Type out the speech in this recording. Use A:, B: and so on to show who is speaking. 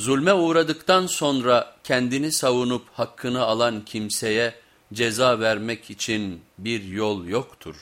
A: Zulme uğradıktan sonra kendini savunup hakkını alan kimseye ceza vermek için bir yol yoktur.